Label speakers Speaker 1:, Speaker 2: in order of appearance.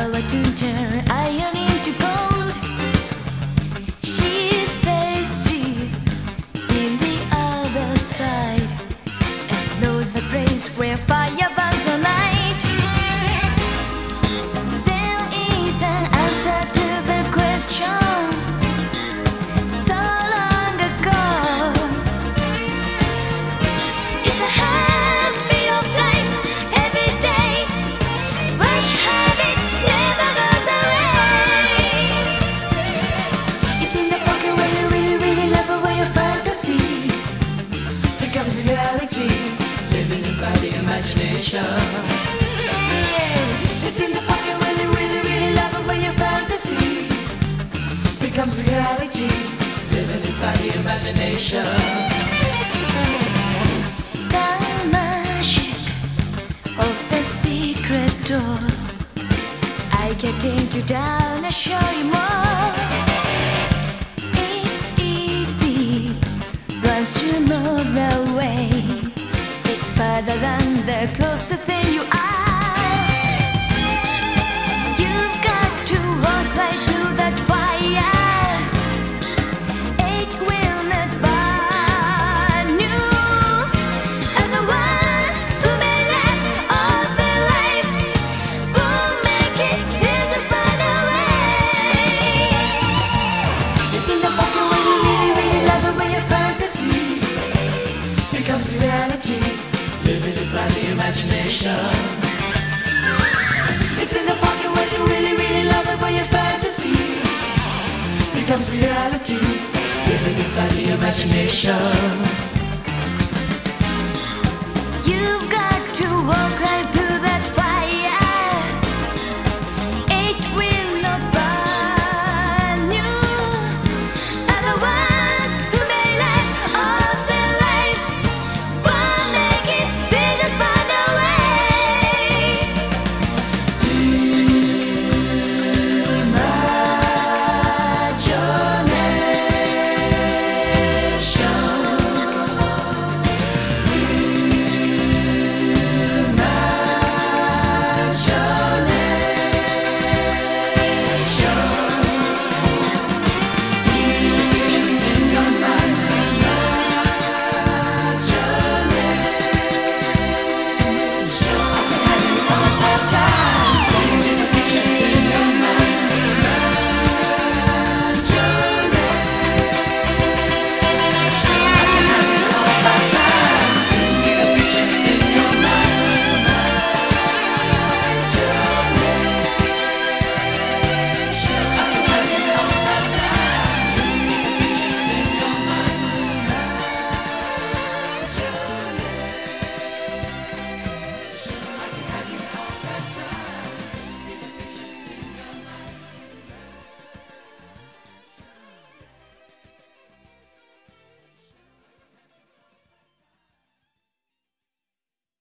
Speaker 1: I'll return becomes reality, living inside the imagination. It's in the pocket when you really, really love it, when your fantasy becomes reality, living inside the imagination.
Speaker 2: The magic of the secret door. I can take you down and show you more. Way. It's further than the closer
Speaker 1: Living inside the imagination. It's in the pocket when you really, really love it when your fantasy becomes reality. Living inside the imagination.
Speaker 2: You've got